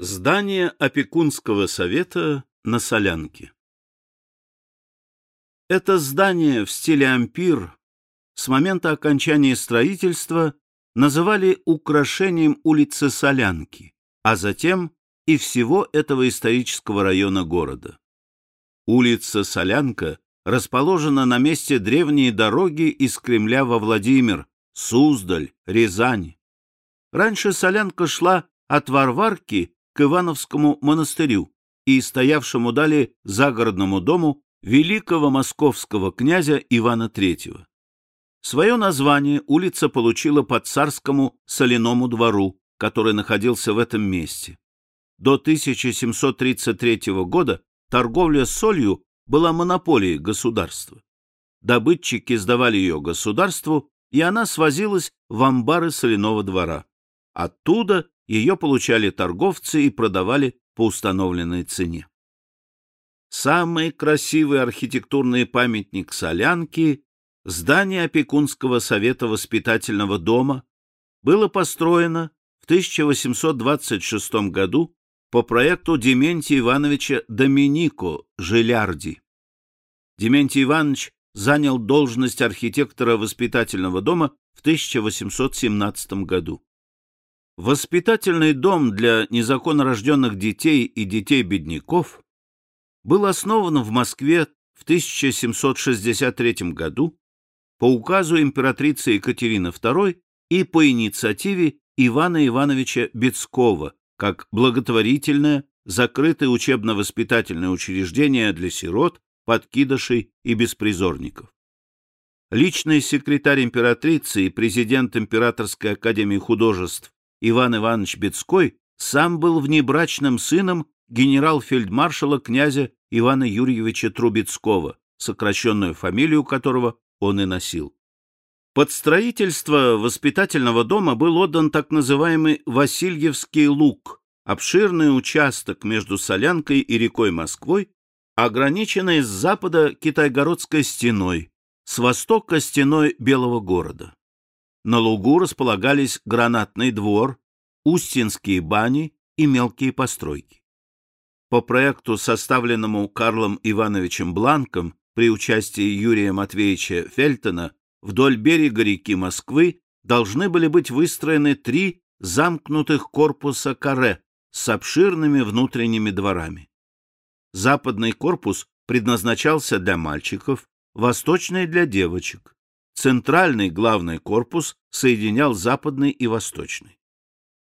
Здание опекунского совета на Солянке Это здание в стиле ампир с момента окончания строительства называли украшением улицы Солянки, а затем и всего этого исторического района города. Улица Солянка расположена на месте древней дороги из Кремля во Владимир, Суздаль, Рязань. Раньше Солянка шла от Варварки к Ивановскому монастырю и стоявшему далее загородному дому великого московского князя Ивана III. Свое название улица получила по царскому соляному двору, который находился в этом месте. До 1733 года торговля солью была монополией государства. Добытчики сдавали ее государству, и она свозилась в амбары соляного двора. Оттуда ее получали торговцы и продавали по установленной цене. Самый красивый архитектурный памятник Солянки – здание опекунского совета воспитательного дома – было построено в 1826 году по проекту Дементия Ивановича Доминико Жилярди. Дементий Иванович занял должность архитектора воспитательного дома в 1817 году. Воспитательный дом для незаконнорожденных детей и детей-бедняков был основан в Москве в 1763 году по указу императрицы Екатерины II и по инициативе Ивана Ивановича Бецкова как благотворительное закрытое учебно-воспитательное учреждение для сирот, подкидышей и беспризорников. Личный секретарь императрицы и президент Императорской академии художеств Иван Иванович Бецкой сам был внебрачным сыном генерал-фельдмаршала князя Ивана Юрьевича Трубецкого, сокращенную фамилию которого он и носил. Под строительство воспитательного дома был отдан так называемый Васильевский луг, обширный участок между Солянкой и рекой Москвой, ограниченный с запада Китайгородской стеной, с востока стеной Белого города. На лугу располагались гранатный двор, Устинские бани и мелкие постройки. По проекту, составленному Карлом Ивановичем Бланком при участии Юрия Матвеевича Фельтона, вдоль берега реки Москвы должны были быть выстроены три замкнутых корпуса каре с обширными внутренними дворами. Западный корпус предназначался для мальчиков, восточный — для девочек. Центральный главный корпус соединял западный и восточный.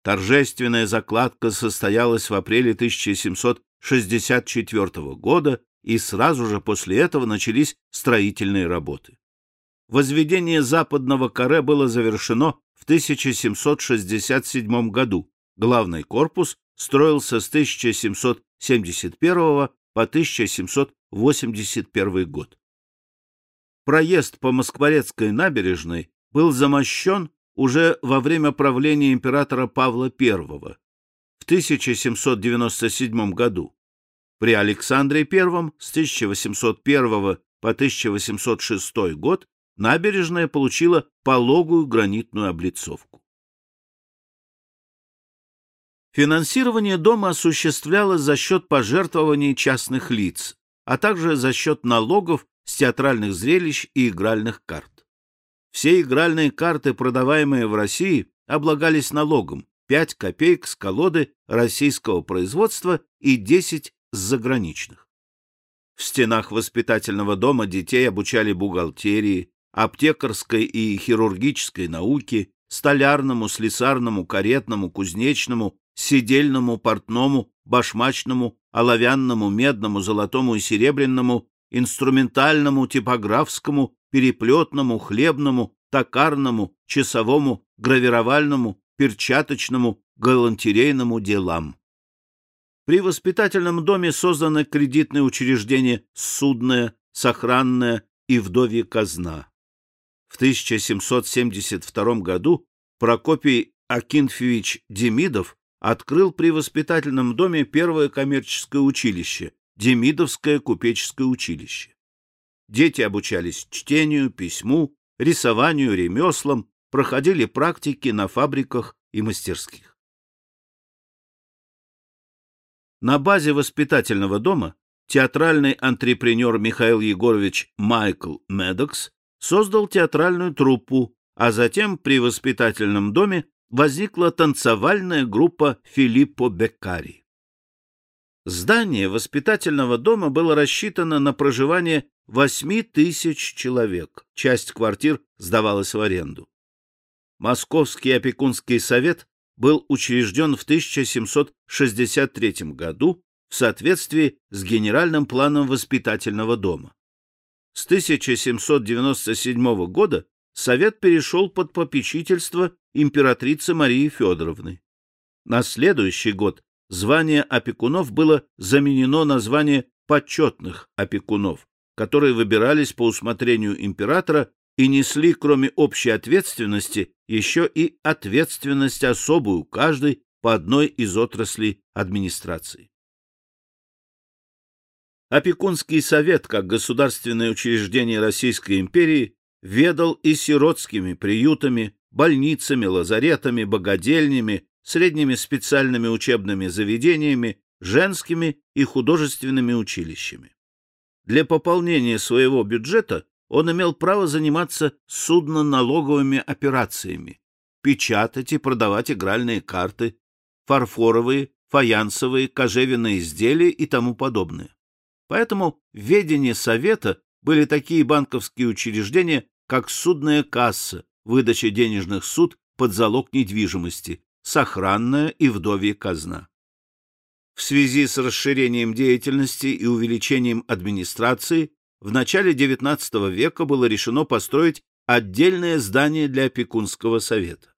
Торжественная закладка состоялась в апреле 1764 года, и сразу же после этого начались строительные работы. Возведение западного каре было завершено в 1767 году. Главный корпус строился с 1771 по 1781 год проезд по Москворецкой набережной был замощен уже во время правления императора Павла I в 1797 году. При Александре I с 1801 по 1806 год набережная получила пологую гранитную облицовку. Финансирование дома осуществлялось за счет пожертвований частных лиц, а также за счет налогов с театральных зрелищ и игральных карт. Все игральные карты, продаваемые в России, облагались налогом 5 копеек с колоды российского производства и 10 с заграничных. В стенах воспитательного дома детей обучали бухгалтерии, аптекарской и хирургической науке, столярному, слесарному, каретному, кузнечному, сидельному, портному, башмачному, оловянному, медному, золотому и серебряному инструментальному, типографскому, переплетному, хлебному, токарному, часовому, гравировальному, перчаточному, галантерейному делам. При воспитательном доме созданы кредитные учреждения «Судное», «Сохранное» и «Вдовья казна». В 1772 году Прокопий Акинфьевич Демидов открыл при воспитательном доме первое коммерческое училище, Демидовское купеческое училище. Дети обучались чтению, письму, рисованию, ремеслам, проходили практики на фабриках и мастерских. На базе воспитательного дома театральный антрепренер Михаил Егорович Майкл Медокс создал театральную труппу, а затем при воспитательном доме возникла танцевальная группа Филиппо Беккари. Здание воспитательного дома было рассчитано на проживание 8 тысяч человек. Часть квартир сдавалась в аренду. Московский опекунский совет был учрежден в 1763 году в соответствии с генеральным планом воспитательного дома. С 1797 года совет перешел под попечительство императрицы Марии Федоровны. На следующий год звание опекунов было заменено на звание почетных опекунов, которые выбирались по усмотрению императора и несли, кроме общей ответственности, еще и ответственность особую каждой по одной из отраслей администрации. Опекунский совет, как государственное учреждение Российской империи, ведал и сиротскими приютами, больницами, лазаретами, богадельнями, средними специальными учебными заведениями, женскими и художественными училищами. Для пополнения своего бюджета он имел право заниматься судно-налоговыми операциями, печатать и продавать игральные карты, фарфоровые, фаянсовые, кожевенные изделия и тому подобное. Поэтому в ведении Совета были такие банковские учреждения, как судная касса, выдача денежных суд под залог недвижимости, сохранная и вдовья казна. В связи с расширением деятельности и увеличением администрации в начале XIX века было решено построить отдельное здание для опекунского совета.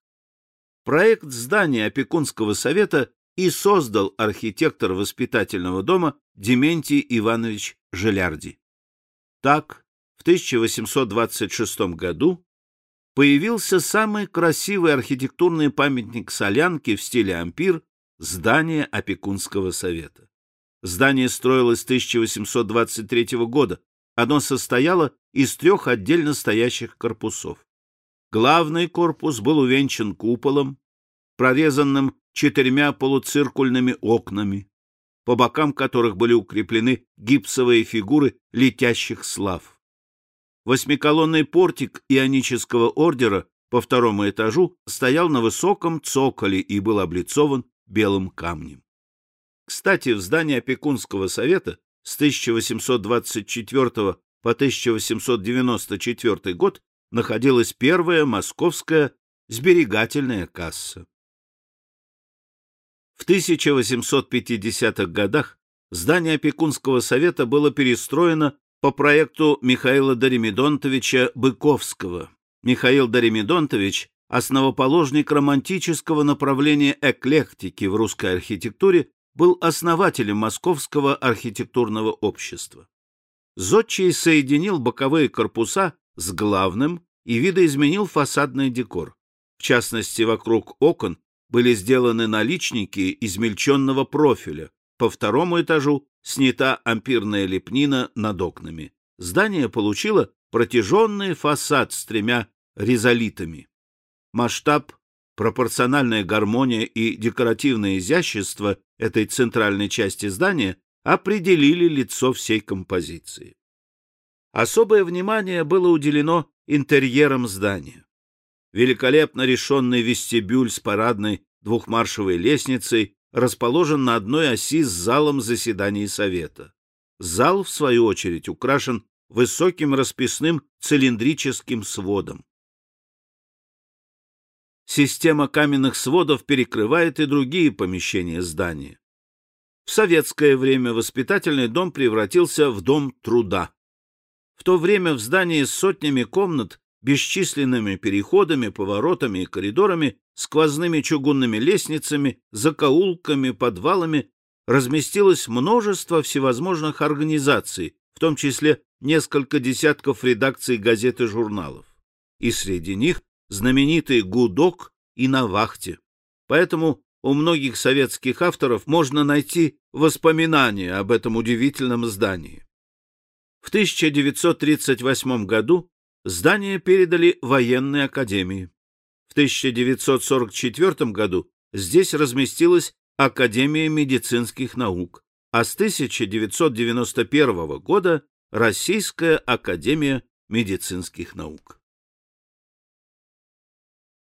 Проект здания опекунского совета и создал архитектор воспитательного дома Дементий Иванович Желярди. Так, в 1826 году появился самый красивый архитектурный памятник Солянки в стиле ампир – здание опекунского совета. Здание строилось с 1823 года. Оно состояло из трех отдельно стоящих корпусов. Главный корпус был увенчан куполом, прорезанным четырьмя полуциркульными окнами, по бокам которых были укреплены гипсовые фигуры летящих слав. Восьмиколонный портик ионического ордера по второму этажу стоял на высоком цоколе и был облицован белым камнем. Кстати, в здании опекунского совета с 1824 по 1894 год находилась первая московская сберегательная касса. В 1850-х годах здание опекунского совета было перестроено по проекту Михаила Даримидонтовича Быковского. Михаил Даримидонтович – основоположник романтического направления эклектики в русской архитектуре, был основателем Московского архитектурного общества. Зодчий соединил боковые корпуса с главным и видоизменил фасадный декор. В частности, вокруг окон были сделаны наличники измельченного профиля. По второму этажу снята ампирная лепнина над окнами. Здание получило протяженный фасад с тремя ризолитами. Масштаб, пропорциональная гармония и декоративное изящество этой центральной части здания определили лицо всей композиции. Особое внимание было уделено интерьерам здания великолепно решенный вестибюль с парадной двухмаршевой лестницей расположен на одной оси с залом заседаний Совета. Зал, в свою очередь, украшен высоким расписным цилиндрическим сводом. Система каменных сводов перекрывает и другие помещения здания. В советское время воспитательный дом превратился в дом труда. В то время в здании с сотнями комнат бесчисленными переходами, поворотами и коридорами, сквозными чугунными лестницами, закоулками, подвалами разместилось множество всевозможных организаций, в том числе несколько десятков редакций газет и журналов. И среди них знаменитый «Гудок» и «На вахте». Поэтому у многих советских авторов можно найти воспоминания об этом удивительном здании. В 1938 году здание передали военной академии. В 1944 году здесь разместилась Академия медицинских наук, а с 1991 года Российская академия медицинских наук.